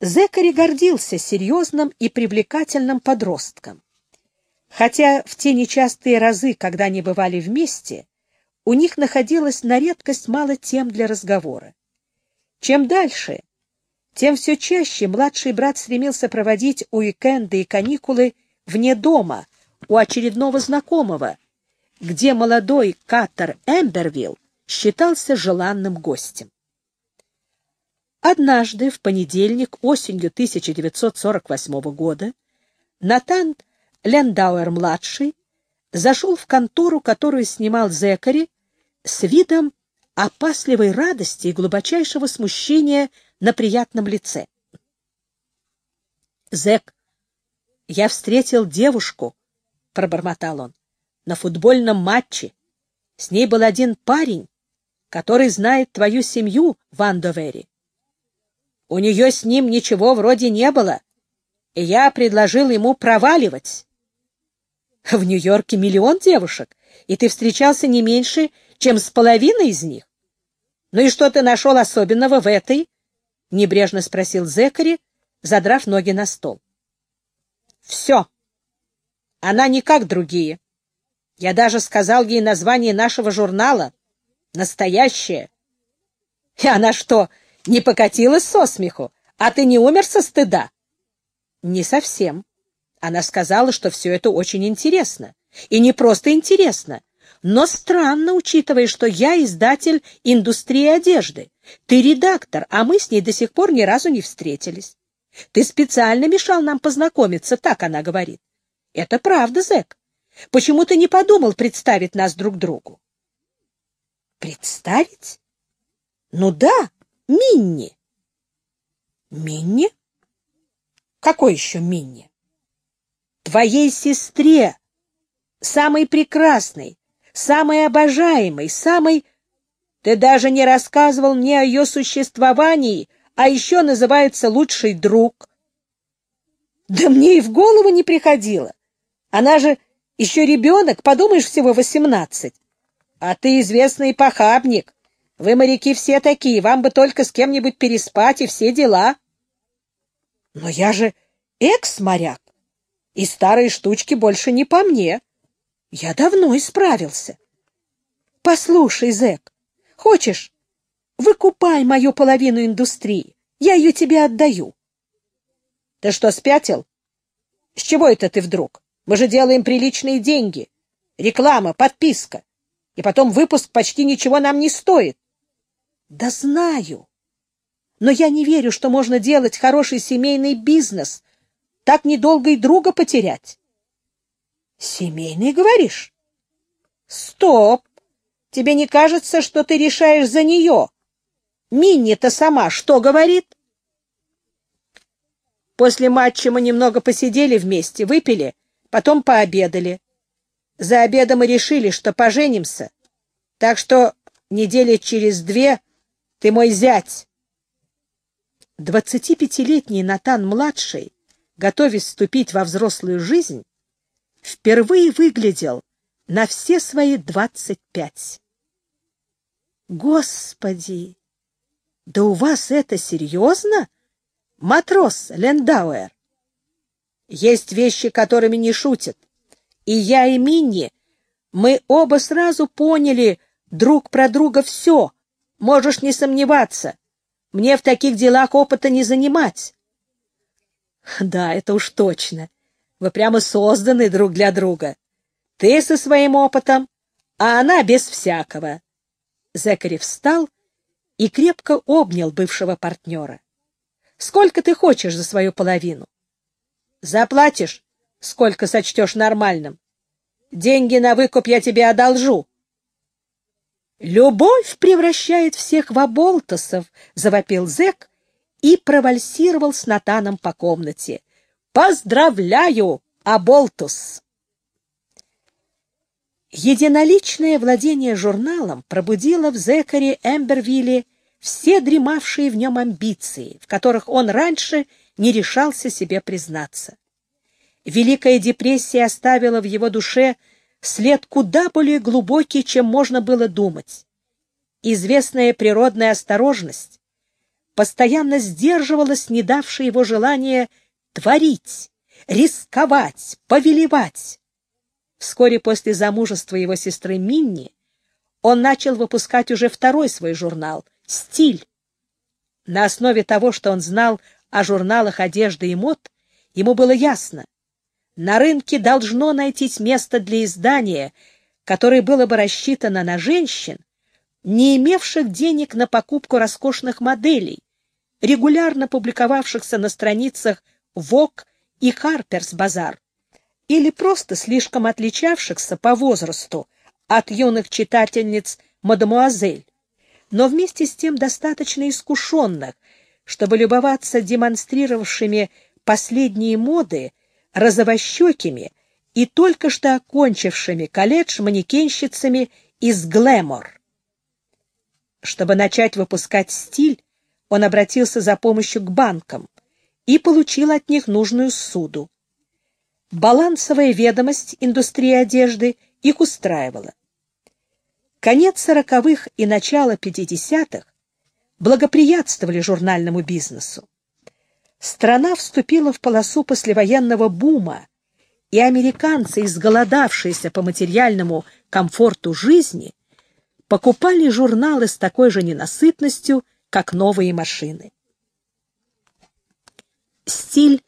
Зекари гордился серьезным и привлекательным подростком. Хотя в те нечастые разы, когда они бывали вместе, у них находилось на редкость мало тем для разговора. Чем дальше, тем все чаще младший брат стремился проводить уикенды и каникулы вне дома, у очередного знакомого, где молодой Катер Эмбервилл считался желанным гостем. Однажды, в понедельник, осенью 1948 года, Натан Лендауэр-младший зашел в контору, которую снимал Зекари, с видом опасливой радости и глубочайшего смущения на приятном лице. «Зек, я встретил девушку», — пробормотал он, — «на футбольном матче. С ней был один парень, который знает твою семью в Андовере. У нее с ним ничего вроде не было, и я предложил ему проваливать. В Нью-Йорке миллион девушек, и ты встречался не меньше, чем с половиной из них. Ну и что ты нашел особенного в этой? — небрежно спросил Зекари, задрав ноги на стол. — Все. Она не как другие. Я даже сказал ей название нашего журнала. Настоящее. И она что, не покатилась со смеху? А ты не умер со стыда? Не совсем. Она сказала, что все это очень интересно. И не просто интересно, но странно, учитывая, что я издатель индустрии одежды. Ты редактор, а мы с ней до сих пор ни разу не встретились. Ты специально мешал нам познакомиться, так она говорит. Это правда, Зэк. Почему ты не подумал представить нас друг другу? Представить? Ну да, Минни. Минни? Какой еще Минни? Твоей сестре, самой прекрасной, самой обожаемой, самой... Ты даже не рассказывал мне о ее существовании, а еще называется лучший друг. Да мне и в голову не приходило. Она же еще ребенок, подумаешь, всего восемнадцать. А ты известный похабник. Вы, моряки, все такие, вам бы только с кем-нибудь переспать и все дела. Но я же экс-моряк, и старые штучки больше не по мне. Я давно исправился. Послушай, зэк, хочешь, выкупай мою половину индустрии, я ее тебе отдаю. Ты что, спятил? С чего это ты вдруг? Мы же делаем приличные деньги. Реклама, подписка. И потом выпуск почти ничего нам не стоит. Да знаю. Но я не верю, что можно делать хороший семейный бизнес. Так недолго и друга потерять. Семейный, говоришь? Стоп! Тебе не кажется, что ты решаешь за нее? Минни-то сама что говорит? После матча мы немного посидели вместе, выпили, потом пообедали. За обедом мы решили, что поженимся. Так что недели через две ты мой зять. Двадцатипятилетний Натан-младший, готовясь вступить во взрослую жизнь, впервые выглядел на все свои двадцать пять. Господи! Да у вас это серьезно? Матрос Лендауэр. Есть вещи, которыми не шутят. И я, и Минни, мы оба сразу поняли друг про друга все, Можешь не сомневаться. Мне в таких делах опыта не занимать. Да, это уж точно. Вы прямо созданы друг для друга. Ты со своим опытом, а она без всякого. Зекари встал и крепко обнял бывшего партнера. Сколько ты хочешь за свою половину? Заплатишь, сколько сочтешь нормальным. Деньги на выкуп я тебе одолжу. «Любовь превращает всех в оболтусов!» — завопил зэк и провальсировал с Натаном по комнате. «Поздравляю, оболтус!» Единоличное владение журналом пробудило в Зекаре Эмбервилле все дремавшие в нем амбиции, в которых он раньше не решался себе признаться. Великая депрессия оставила в его душе след куда более глубокий, чем можно было думать. Известная природная осторожность, постоянно сдерживалось не давшее его желание творить, рисковать, повелевать. Вскоре после замужества его сестры Минни он начал выпускать уже второй свой журнал «Стиль». На основе того, что он знал о журналах одежды и мод, ему было ясно, на рынке должно найтись место для издания, которое было бы рассчитано на женщин, не имевших денег на покупку роскошных моделей, регулярно публиковавшихся на страницах Vogue и Harper's Bazaar, или просто слишком отличавшихся по возрасту от юных читательниц «Мадемуазель», но вместе с тем достаточно искушенных, чтобы любоваться демонстрировавшими последние моды розовощекими и только что окончившими колледж манекенщицами из «Глэмор». Чтобы начать выпускать стиль, он обратился за помощью к банкам и получил от них нужную суду. Балансовая ведомость индустрии одежды их устраивала. Конец сороковых и начало пятидесятых благоприятствовали журнальному бизнесу. Страна вступила в полосу послевоенного бума, и американцы, изголодавшиеся по материальному комфорту жизни, покупали журналы с такой же ненасытностью, как новые машины. Стиль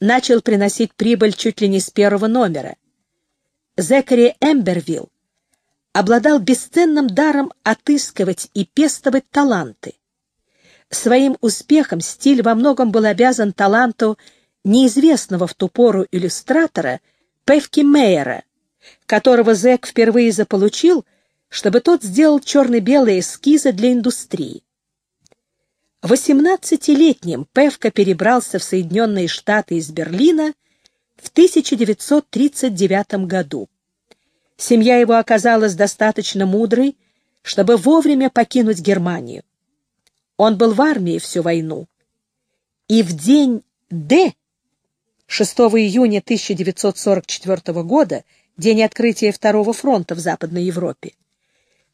начал приносить прибыль чуть ли не с первого номера. Зекари Эмбервилл обладал бесценным даром отыскивать и пестовать таланты. Своим успехом стиль во многом был обязан таланту неизвестного в ту пору иллюстратора Певки Мейера, которого Зек впервые заполучил, чтобы тот сделал черно-белые эскизы для индустрии. Восемнадцатилетним Певка перебрался в Соединенные Штаты из Берлина в 1939 году. Семья его оказалась достаточно мудрой, чтобы вовремя покинуть Германию. Он был в армии всю войну. И в день Д, 6 июня 1944 года, день открытия Второго фронта в Западной Европе,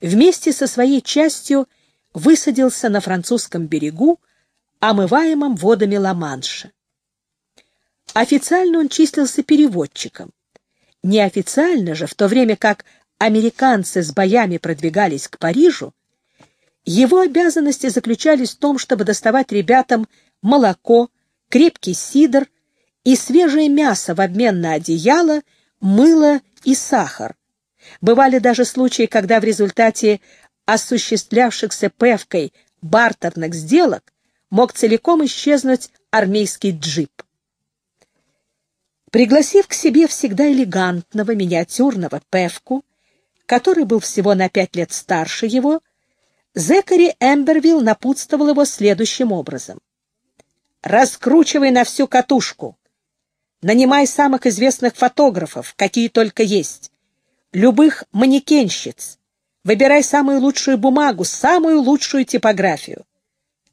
вместе со своей частью высадился на французском берегу, омываемом водами Ла-Манша. Официально он числился переводчиком. Неофициально же, в то время как американцы с боями продвигались к Парижу, его обязанности заключались в том, чтобы доставать ребятам молоко, крепкий сидр и свежее мясо в обмен на одеяло, мыло и сахар. Бывали даже случаи, когда в результате осуществлявшихся певкой бартерных сделок мог целиком исчезнуть армейский джип. Пригласив к себе всегда элегантного, миниатюрного певку, который был всего на пять лет старше его, Зекари Эмбервилл напутствовал его следующим образом. «Раскручивай на всю катушку. Нанимай самых известных фотографов, какие только есть. Любых манекенщиц. Выбирай самую лучшую бумагу, самую лучшую типографию.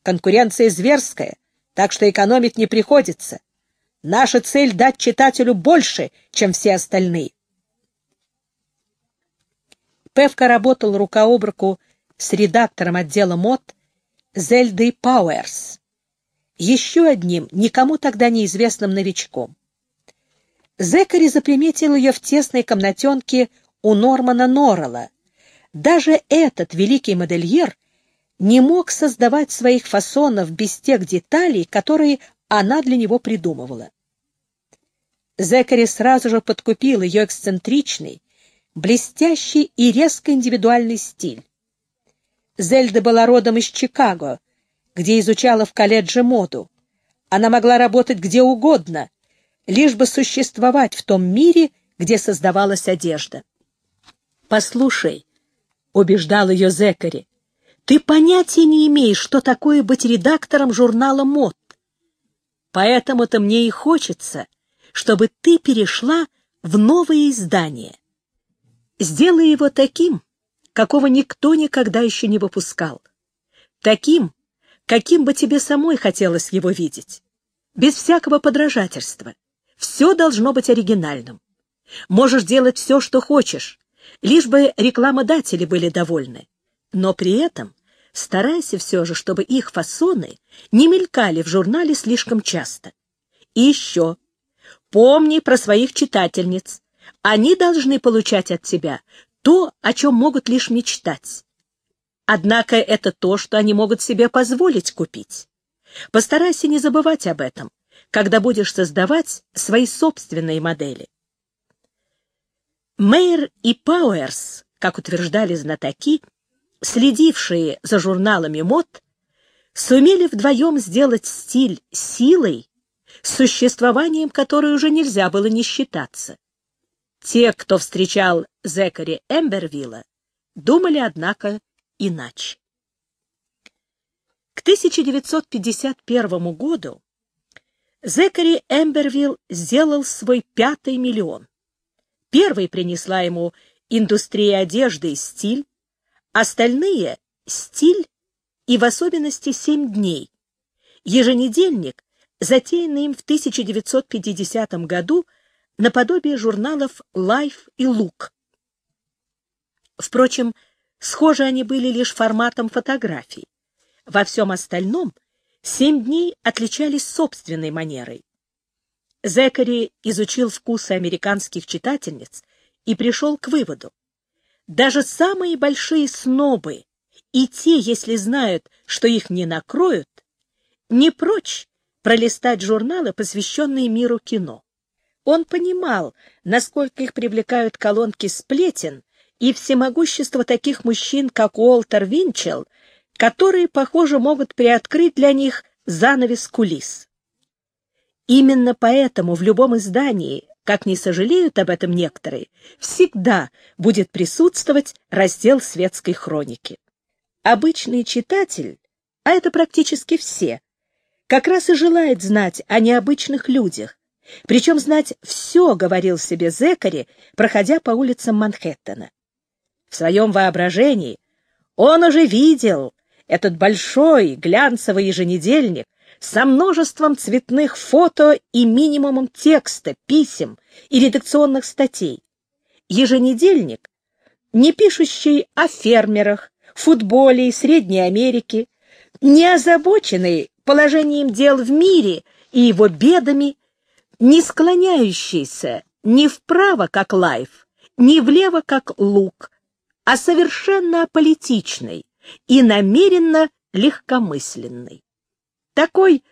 Конкуренция зверская, так что экономить не приходится. Наша цель — дать читателю больше, чем все остальные». Певка работал рука об руку с редактором отдела мод Зельдой Пауэрс, еще одним, никому тогда неизвестным новичком. Зекари заприметил ее в тесной комнатенке у Нормана Норрелла. Даже этот великий модельер не мог создавать своих фасонов без тех деталей, которые она для него придумывала. Зекари сразу же подкупил ее эксцентричный, блестящий и резко индивидуальный стиль. Зельда была родом из Чикаго, где изучала в колледже моду. Она могла работать где угодно, лишь бы существовать в том мире, где создавалась одежда. «Послушай», — убеждал ее Зекари, — «ты понятия не имеешь, что такое быть редактором журнала мод. Поэтому-то мне и хочется, чтобы ты перешла в новое издание. Сделай его таким, какого никто никогда еще не выпускал. Таким, каким бы тебе самой хотелось его видеть. Без всякого подражательства. Все должно быть оригинальным. Можешь делать все, что хочешь, лишь бы рекламодатели были довольны. Но при этом старайся все же, чтобы их фасоны не мелькали в журнале слишком часто. И еще, помни про своих читательниц. Они должны получать от тебя то, о чем могут лишь мечтать. Однако это то, что они могут себе позволить купить. Постарайся не забывать об этом, когда будешь создавать свои собственные модели. Мейер и Пауэрс, как утверждали знатоки, следившие за журналами мод, сумели вдвоем сделать стиль силой, существованием которой уже нельзя было не считаться. Те, кто встречал Зекари Эмбервилла, думали, однако, иначе. К 1951 году Зекари Эмбервилл сделал свой пятый миллион. Первый принесла ему индустрия одежды и стиль, остальные — стиль и в особенности «Семь дней». Еженедельник, затеянный им в 1950 году наподобие журналов Life и Look. Впрочем, схожи они были лишь форматом фотографий. Во всем остальном «Семь дней» отличались собственной манерой. Зекари изучил вкусы американских читательниц и пришел к выводу. Даже самые большие снобы, и те, если знают, что их не накроют, не прочь пролистать журналы, посвященные миру кино. Он понимал, насколько их привлекают колонки сплетен и всемогущество таких мужчин, как Уолтер Винчелл, которые, похоже, могут приоткрыть для них занавес кулис. Именно поэтому в любом издании, как не сожалеют об этом некоторые, всегда будет присутствовать раздел светской хроники. Обычный читатель, а это практически все, как раз и желает знать о необычных людях, причем знать все, говорил себе Зекари, проходя по улицам Манхэттена. В своем воображении он уже видел этот большой глянцевый еженедельник, со множеством цветных фото и минимумом текста, писем и редакционных статей. Еженедельник, не пишущий о фермерах, футболе и Средней Америке, не озабоченный положением дел в мире и его бедами, не склоняющийся ни вправо, как лайф, ни влево, как лук, а совершенно аполитичный и намеренно легкомысленный такой,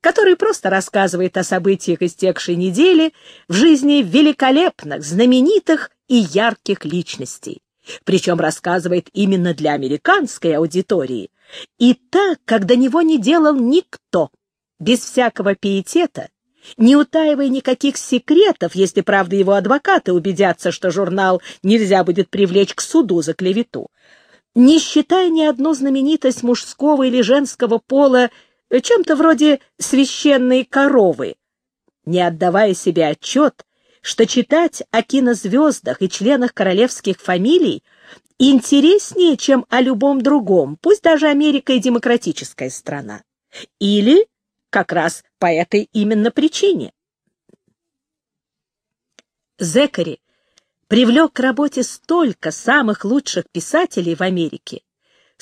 который просто рассказывает о событиях истекшей недели в жизни великолепных, знаменитых и ярких личностей. Причем рассказывает именно для американской аудитории, и так, до него не делал никто, без всякого пиетета, не утаивая никаких секретов, если, правда, его адвокаты убедятся, что журнал нельзя будет привлечь к суду за клевету, не считая ни одну знаменитость мужского или женского пола чем-то вроде священной коровы, не отдавая себе отчет, что читать о кинозвездах и членах королевских фамилий интереснее, чем о любом другом, пусть даже Америка и демократическая страна. Или как раз по этой именно причине. Зекари привлек к работе столько самых лучших писателей в Америке,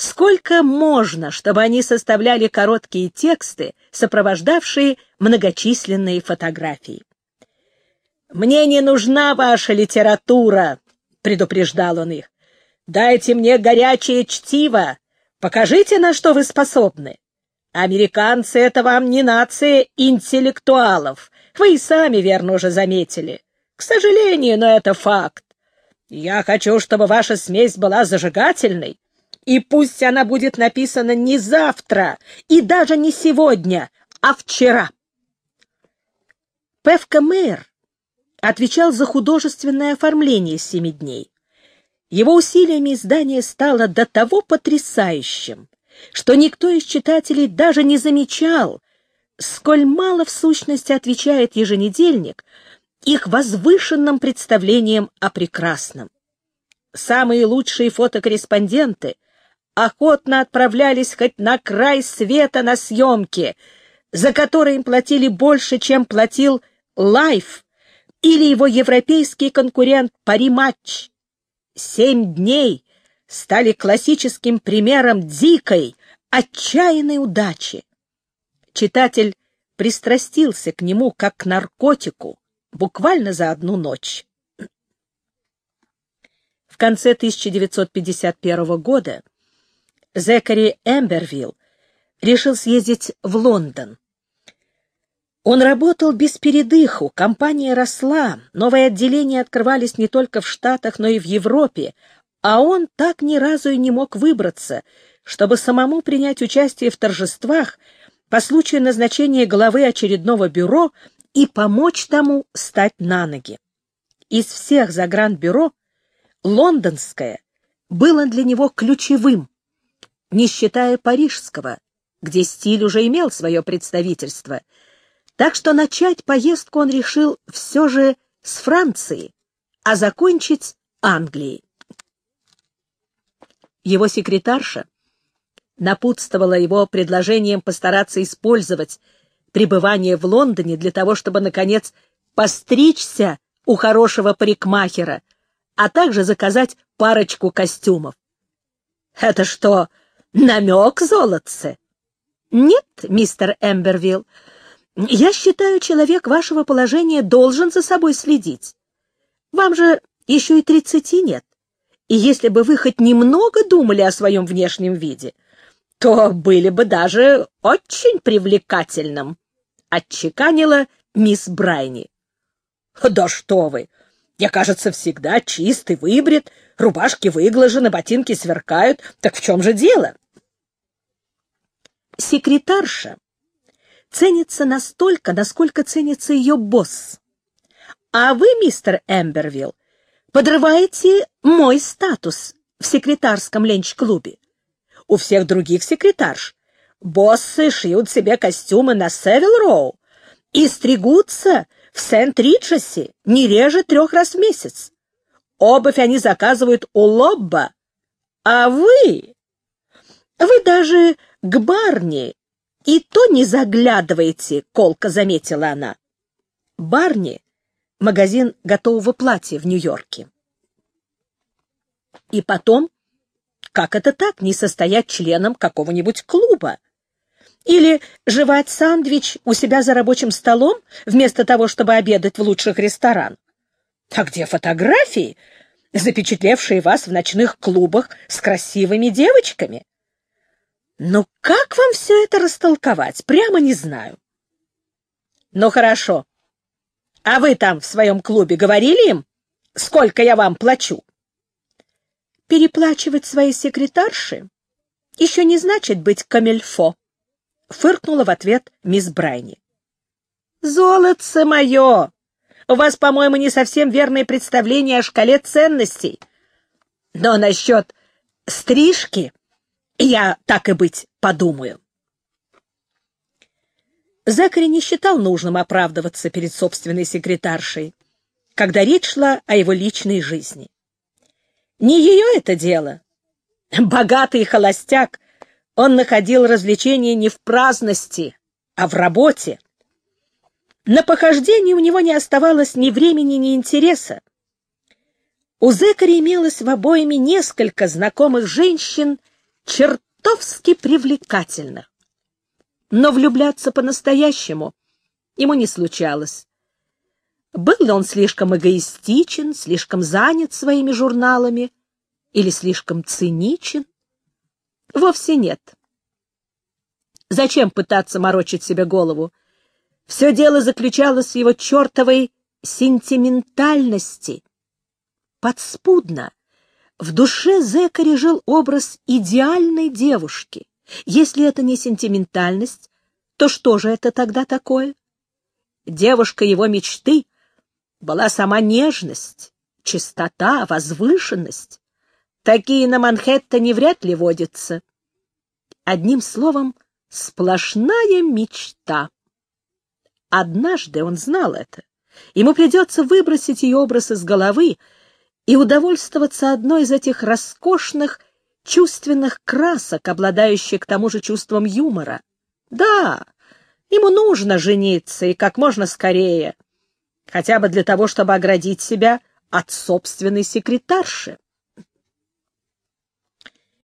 Сколько можно, чтобы они составляли короткие тексты, сопровождавшие многочисленные фотографии? «Мне не нужна ваша литература», — предупреждал он их. «Дайте мне горячее чтиво, покажите, на что вы способны. Американцы — это вам не нация интеллектуалов, вы и сами верно уже заметили. К сожалению, но это факт. Я хочу, чтобы ваша смесь была зажигательной, и пусть она будет написана не завтра и даже не сегодня, а вчера. Певка Мэр отвечал за художественное оформление «Семи дней». Его усилиями издание стало до того потрясающим, что никто из читателей даже не замечал, сколь мало в сущности отвечает еженедельник их возвышенным представлением о прекрасном. Самые лучшие фотокорреспонденты — охотно отправлялись хоть на край света на съемки, за которые им платили больше, чем платил Лайф или его европейский конкурент Пари Матч. Семь дней стали классическим примером дикой, отчаянной удачи. Читатель пристрастился к нему как к наркотику буквально за одну ночь. В конце 1951 года Зекари Эмбервилл решил съездить в Лондон. Он работал без передыху, компания росла, новые отделения открывались не только в Штатах, но и в Европе, а он так ни разу и не мог выбраться, чтобы самому принять участие в торжествах по случаю назначения главы очередного бюро и помочь тому стать на ноги. Из всех загранбюро лондонское было для него ключевым, не считая парижского, где стиль уже имел свое представительство. Так что начать поездку он решил все же с Франции, а закончить Англией. Его секретарша напутствовала его предложением постараться использовать пребывание в Лондоне для того, чтобы, наконец, постричься у хорошего парикмахера, а также заказать парочку костюмов. «Это что, намек, золотце?» «Нет, мистер Эмбервилл, я считаю, человек вашего положения должен за собой следить. Вам же еще и тридцати нет, и если бы вы хоть немного думали о своем внешнем виде, то были бы даже очень привлекательным», — отчеканила мисс Брайни. «Да что вы! Я, кажется, всегда чистый, выбрит, рубашки выглажены, ботинки сверкают. Так в чем же дело?» секретарша ценится настолько, насколько ценится ее босс. А вы, мистер Эмбервилл, подрываете мой статус в секретарском ленч-клубе. У всех других секретарш боссы шьют себе костюмы на Севил-Роу и стригутся в Сент-Риджесе не реже трех раз в месяц. Обувь они заказывают у Лобба, а вы... Вы даже к Барни и то не заглядывайте, — колко заметила она. Барни — магазин готового платья в Нью-Йорке. И потом, как это так, не состоять членом какого-нибудь клуба? Или жевать сандвич у себя за рабочим столом, вместо того, чтобы обедать в лучших ресторанах? А где фотографии, запечатлевшие вас в ночных клубах с красивыми девочками? Но как вам все это растолковать? Прямо не знаю. Ну, хорошо. А вы там в своем клубе говорили им, сколько я вам плачу? Переплачивать своей секретарши еще не значит быть камельфо, фыркнула в ответ мисс Брайни. Золотце мое! У вас, по-моему, не совсем верное представление о шкале ценностей. Но насчет стрижки я, так и быть, подумаю. Закари не считал нужным оправдываться перед собственной секретаршей, когда речь шла о его личной жизни. Не ее это дело. Богатый холостяк, он находил развлечения не в праздности, а в работе. На похождение у него не оставалось ни времени, ни интереса. У Зекари имелось в обоими несколько знакомых женщин чертовски привлекательно. Но влюбляться по-настоящему ему не случалось. Был ли он слишком эгоистичен, слишком занят своими журналами или слишком циничен? Вовсе нет. Зачем пытаться морочить себе голову? Все дело заключалось в его чертовой сентиментальности. Подспудно, в душе Зекари жил образ идеальной девушки. Если это не сентиментальность, то что же это тогда такое? Девушка его мечты была сама нежность, чистота, возвышенность. Такие на Манхэттене вряд ли водятся. Одним словом, сплошная мечта. Однажды он знал это. Ему придется выбросить ее образ из головы, и удовольствоваться одной из этих роскошных чувственных красок, обладающих к тому же чувством юмора. Да, ему нужно жениться и как можно скорее, хотя бы для того, чтобы оградить себя от собственной секретарши.